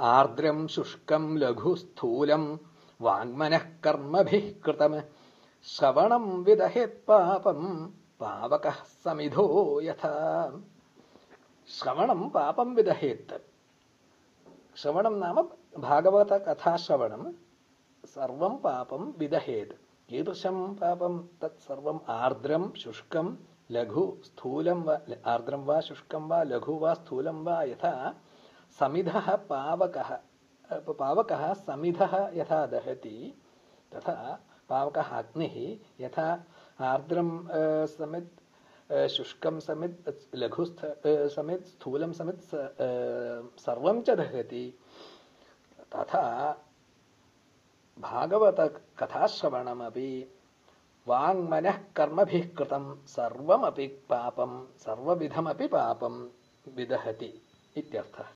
ആർദ്രം ശുഷ്കം ലഘുസ്ഥൂലം വാങ്മനഃ കർമ്മഭിഃ ശ്രവണം വിദഹേത് പാപം പാവക സമിധോ യഥ. ശ്രവണം പാപം വിദഹേത്. ശ്രവണം നാമ ഭാഗവത കഥാശ്രവണം സർവം പാപം വിദഹേത്. കീദൃശം പാപം തത് സർവം ആർദ്രം ശുഷ്കം ലഘു സ്ഥൂലം വ ആർദ്രം വാ ശുഷ്കം വാ ലഘു വാ സ്ഥൂലം വാ യഥാ. समिधः पावकः। पावकः समिधः यथा दहति, तथा पावकः अग्निः यथा आर्द्रं समित् शुष्कं समित् लघु समित्, स्थूलं समित् सर्वं च दहति। तथा भागवतकथाश्रवणमपि वाङ्मनः कर्मभिः कृतं सर्वमपि पापं, सर्वविधमपि पापं विदहति इत्यर्थः।